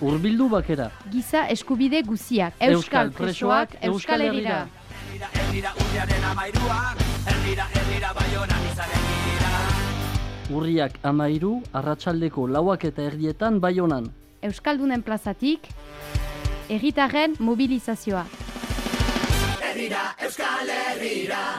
Urbildu bakera. Giza eskubide guziak. Euskal, euskal presoak, euskal herrira. Herrira, herrira, amairuak. Herrira, herrira, baionan gira. Urriak amairu, arratsaldeko lauak eta erdietan baionan. Euskaldunen plazatik, erritaren mobilizazioa. Herrira, euskal herrira.